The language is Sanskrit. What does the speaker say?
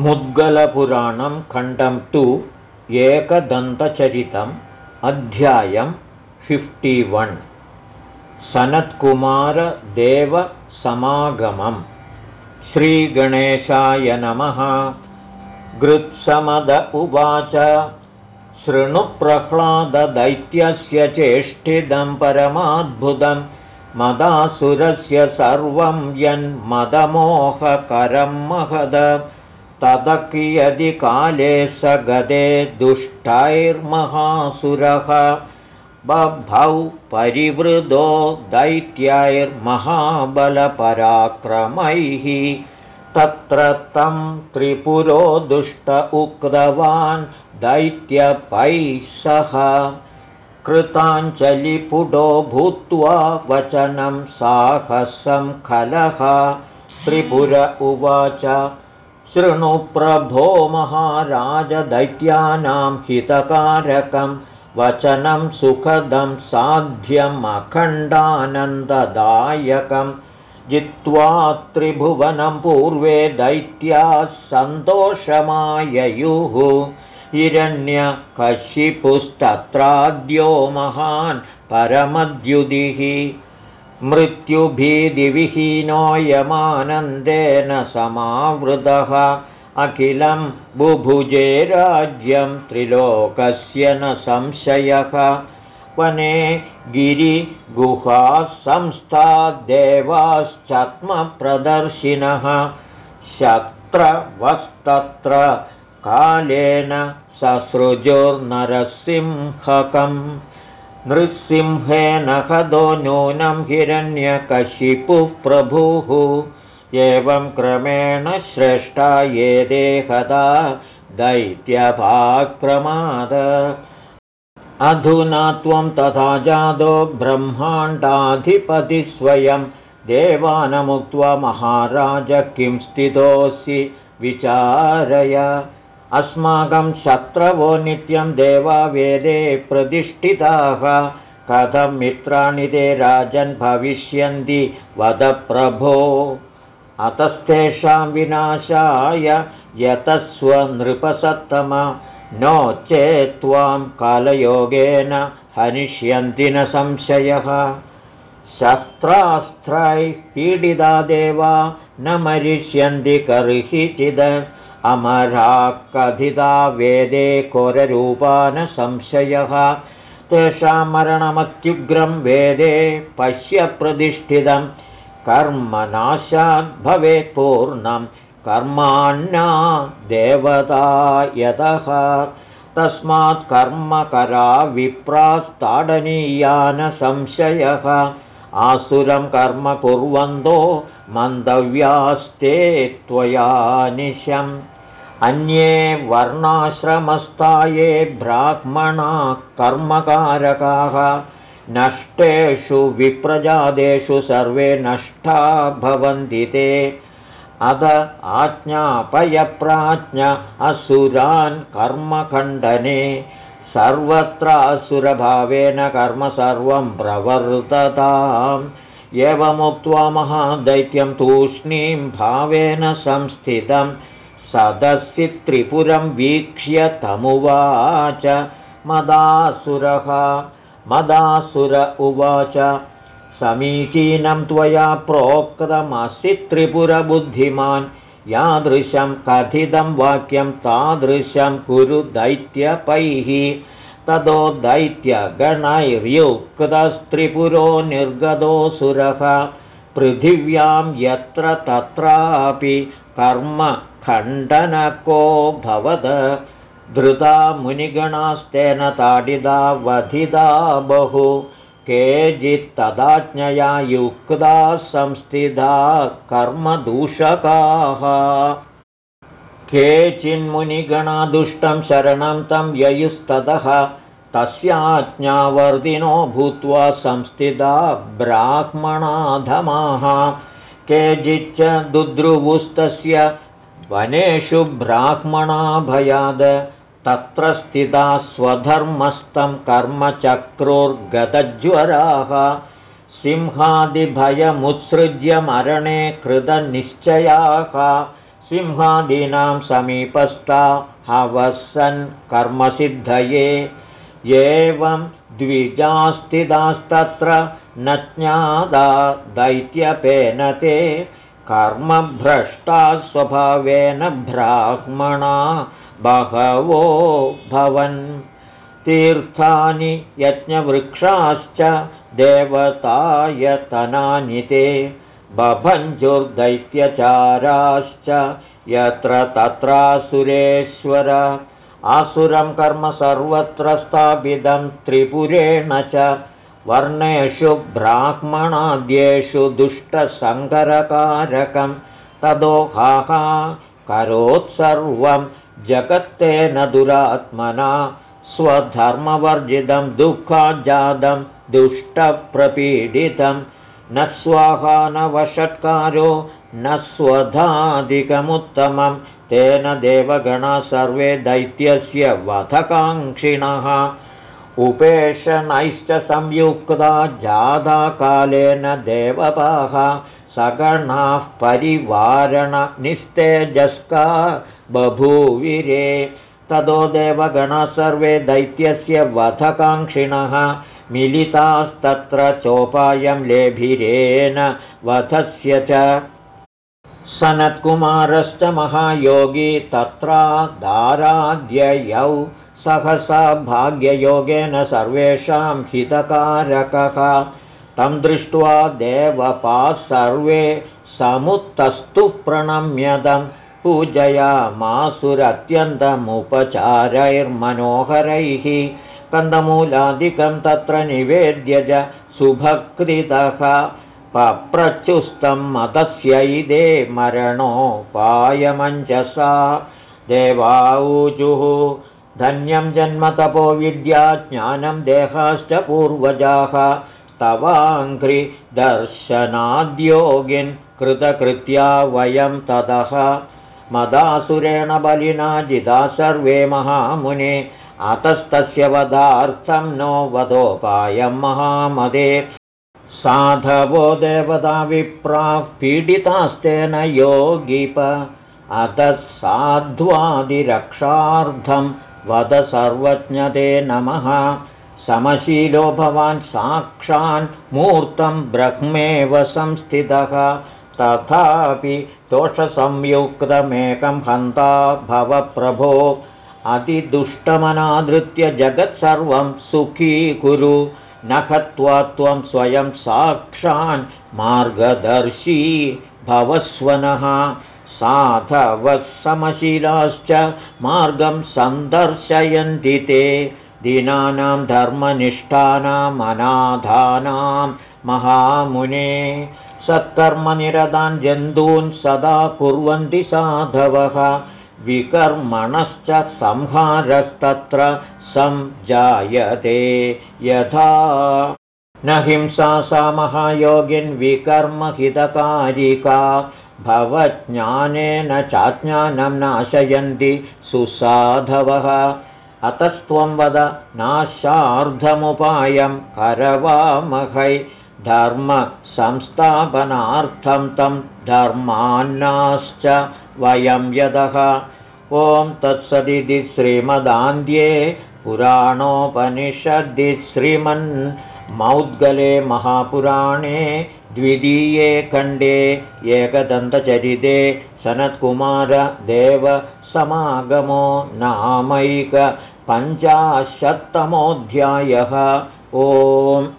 मुद्गलपुराणं खण्डं टु एकदन्तचरितम् अध्यायं फिफ्टि वन् सनत्कुमारदेवसमागमम् श्रीगणेशाय नमः. गृत्समद उवाच. शृणुप्रह्लाददैत्यस्य चेष्टिदं परमाद्भुतं. मदासुरस्य सर्वं यन्मदमोहकरं महद तदकियदि काले स गदे दुष्टैर्महासुरः। बभौ परिवृदो दैत्यैर्महाबलपराक्रमैः। तत्र तं त्रिपुरो दुष्ट उक्तवान् दैत्यपैः सह कृताञ्जलिपुडो भूत्वा वचनं साहसं खलः। त्रिपुर उवाच शृणु प्रभो महाराजदैत्यानां हितकारकं वचनं सुखदं साध्यमखण्डानन्ददायकं। जित्वा त्रिभुवनं पूर्वे दैत्याः सन्तोषमाययुः। हिरण्यकशिपुस्तत्राद्यो महान् परमद्युदिः मृत्युभीदिविहीनोऽयमानन्देन समावृतः। अखिलं बुभुजे राज्यं त्रिलोकस्य न संशयः। वने गिरिगुहासंस्था देवाश्चत्मप्रदर्शिनः शत्रवस्तत्र कालेन ससृजोर्नरसिंहकम् नृसिंहेन कदो नूनं हिरण्यकशिपुः प्रभुः एवं क्रमेण श्रेष्ठा ये देहदा दैत्यभाक्प्रमाद अधुना त्वं तथा जादो ब्रह्माण्डाधिपतिस्वयं देवानमुक्त्वा महाराज किं स्थितोऽसि विचारय अस्माकं शत्रवो नित्यं देवावेदे प्रतिष्ठिताः। कथं मित्राणि ते राजन् भविष्यन्ति? वदप्रभो अतस्तेषां विनाशाय यतस्वनृपसत्तम नो चेत् त्वां कालयोगेन हनिष्यन्ति न संशयः। शस्त्रास्त्रैः पीडिता देवा न मरिष्यन्ति कर्हिचिद अमरा कथिता वेदे कोररूपा न संशयः। तेषां मरणमत्युग्रं वेदे पश्य प्रतिष्ठितं। कर्मनाशाद्भवेत् पूर्णं। कर्माण्या देवता यतः। तस्मात् कर्मकरा विप्रास्ताडनीया न संशयः। आसुरं कर्म कुर्वन्तो मन्दव्यास्ते त्वया निशम् अन्ये वर्णाश्रमस्थाये ब्राह्मणा कर्मकारकाः नष्टेषु विप्रजादेषु सर्वे नष्टा भवन्ति ते। अद आज्ञापयप्राज्ञ असुरान् कर्मखण्डने सर्वत्रासुरभावेन कर्म सर्वं प्रवर्तताम्। एवमुक्त्वा महादैत्यं तूष्णीं भावेन संस्थितं सदसि त्रिपुरं वीक्ष्य तमुवाच। मदासुरः मदासुर उवाच। समीचीनं त्वया प्रोक्तमसि त्रिपुरबुद्धिमान्। यादृशं कथितं वाक्यं तादृशं कुरु दैत्यपैः। ततो दैत्यगणैर्युक्तस्त्रिपुरो निर्गतोऽसुरः पृथिव्यां यत्र तत्रापि कर्मखण्डनको भवद। धृता मुनिगणास्तेन ताडिता वधिता बहु। केचित्तदाज्ञया युक्ता संस्थिता कर्मदूषकाः। केचिन्मुनिगणादुष्टं शरणं तं ययुस्ततः। तस्याज्ञावर्दिनो भूत्वा संस्थिता ब्राह्मणाधमाः। केचिच्च दुद्रुवुस्तस्य वनेषु ब्राह्मणाभयाद तत्र स्थिता स्वधर्मस्थं कर्मचक्रोर्गतज्वराः सिंहादिभयमुत्सृज्य मरणे कृतनिश्चयाः। सिंहादीनां समीपस्था हवसन् कर्मसिद्धये। एवं द्विजास्तिदास्तत्र न ज्ञादा दैत्यपेन ते कर्मभ्रष्टा स्वभावेन ब्राह्मणा बहवो भवन्। तीर्थानि यज्ञवृक्षाश्च देवतायतनानि ते बभञ्जुर्दैत्यचाराश्च यत्र तत्रासुरेश्वर आसुरं कर्म सर्वत्र स्थापितं त्रिपुरेण च वर्णेषु ब्राह्मणाद्येषु दुष्टसङ्करकारकं तदोहाहा करोत्सर्वं जगत्तेन दुरात्मना स्वधर्मवर्जितं दुःखाजातं दुष्टप्रपीडितं। न स्वाहा न वषट्कारो न स्वधाधिकमुत्तमं। तेन देवगणा सर्वे दैत्यस्य वधकाङ्क्षिणः उपेशनैश्च संयुक्ता जादाकालेन देवपाः सगणाः परिवारणनिस्तेजस्का बभूविरे। ततो देवगणा सर्वे दैत्यस्य वधकाङ्क्षिणः मिलितास्तत्र चोपायं लेभिरेण वधस्य च। सनत्कुमारश्च महायोगी तत्रा दाराद्ययौ सहसा भाग्ययोगेन सर्वेषां हितकारकः। तं दृष्ट्वा देवपाः सर्वे समुत्तस्तु प्रणम्यदम् पूजयामासुरत्यन्तमुपचारैर्मनोहरैः। कन्दमूलादिकं तत्र निवेद्य च सुभकृतः पप्रच्युस्तं मतस्यैदे मरणोपायमञ्जसा। देवाऊजुः धन्यं जन्मतपो विद्याज्ञानं देहाश्च पूर्वजाः स्तवाङ्घ्रिदर्शनाद्योगिन् कृतकृत्या वयं ततः। मदासुरेण बलिना जिदा सर्वे महामुने। अतस्तस्य वधार्थं नो वधोपायं महामदे। साधवो देवता विप्राः पीडितास्तेन योगिप। अतः साध्वादिरक्षार्थं वद सर्वज्ञते नमः। समशीलो भवान् साक्षान् मूर्तं ब्रह्मेव संस्थितः। तथापि दोषसंयुक्तमेकं हन्ता भवप्रभो अतिदुष्टमनादृत्य जगत्सर्वं सुखी कुरु। न हत्वा त्वं स्वयं साक्षान् मार्गदर्शी भवस्वनः साधवः समशीलाश्च मार्गं सन्दर्शयन्ति ते दीनानां धर्मनिष्ठानामनाधानां महामुने। सत्कर्मनिरतान् जन्तून् सदा कुर्वन्ति साधवः। विकर्मणश्च संहारस्तत्र संजायते। यथा न हिंसा सा महायोगिन्विकर्महितकारिका भवज्ञानेन चाज्ञानं नाशयन्ति सुसाधवः। अतस्त्वं वद नाशार्धमुपायं करवामहै। धर्मसंस्थापनार्थं तं धर्मान्नाश्च वयं यदः। ॐ तत्सदिति श्रीमदान्ध्ये पुराणोपनिषद्दि श्रीमन्मौद्गले महापुराणे द्वितीये खण्डे एकदन्तचरिते सनत्कुमारदेवसमागमो नामैकपञ्चाशत्तमोऽध्यायः ओम्